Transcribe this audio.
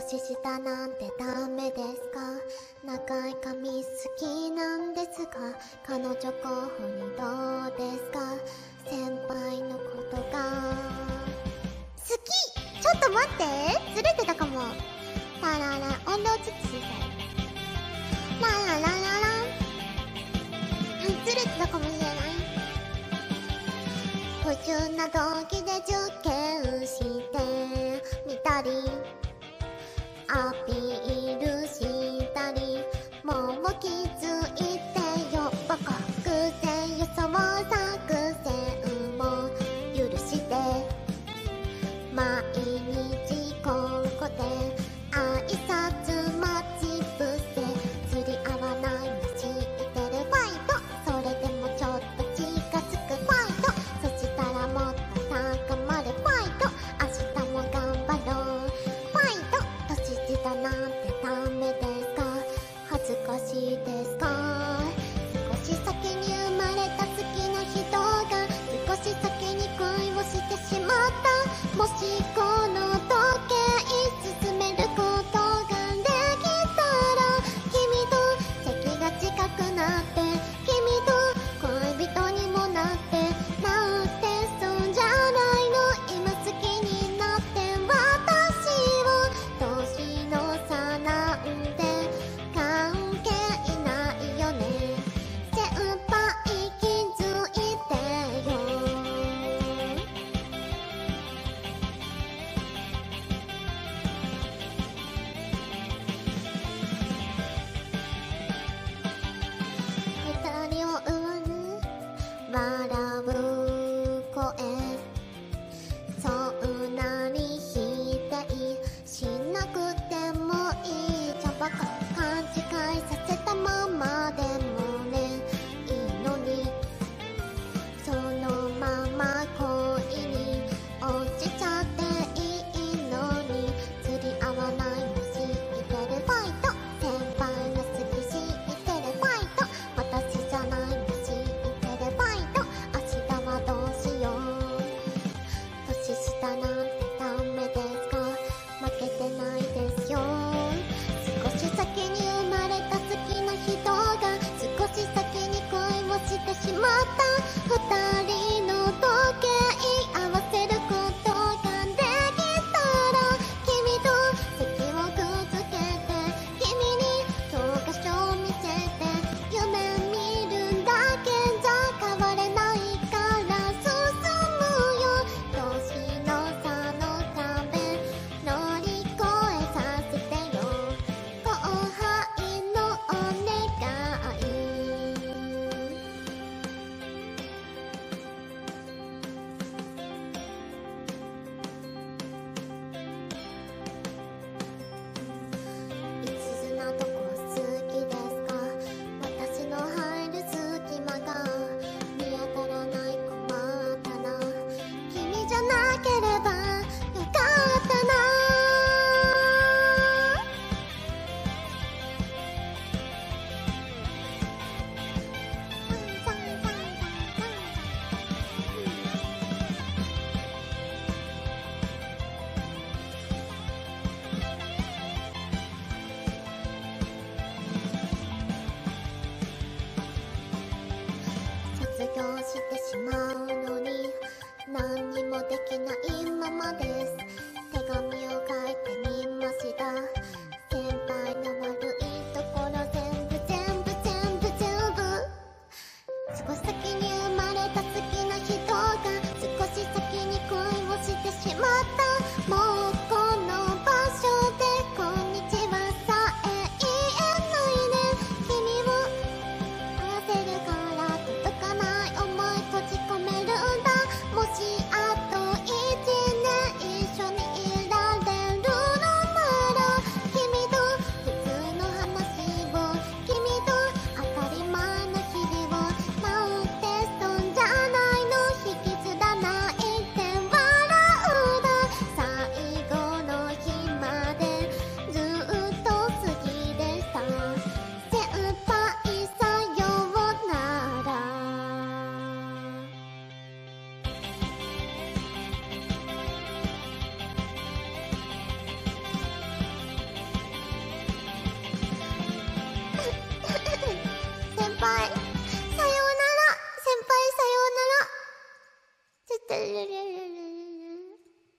年下なんてダメですか？長い髪好きなんですが彼女候補にどうですか？先輩のことが好き！ちょっと待って！ずれてたかも。ラララ音量ちょっと小さいラララララ。ずれてたかもしれない。不純な動機で受験してみたりアピールしたりもう気づいてよ。僕偶然予想作戦も許して。毎日ここで並ぶ声。してしまうのに何にもできないままです。手紙を書いてみました。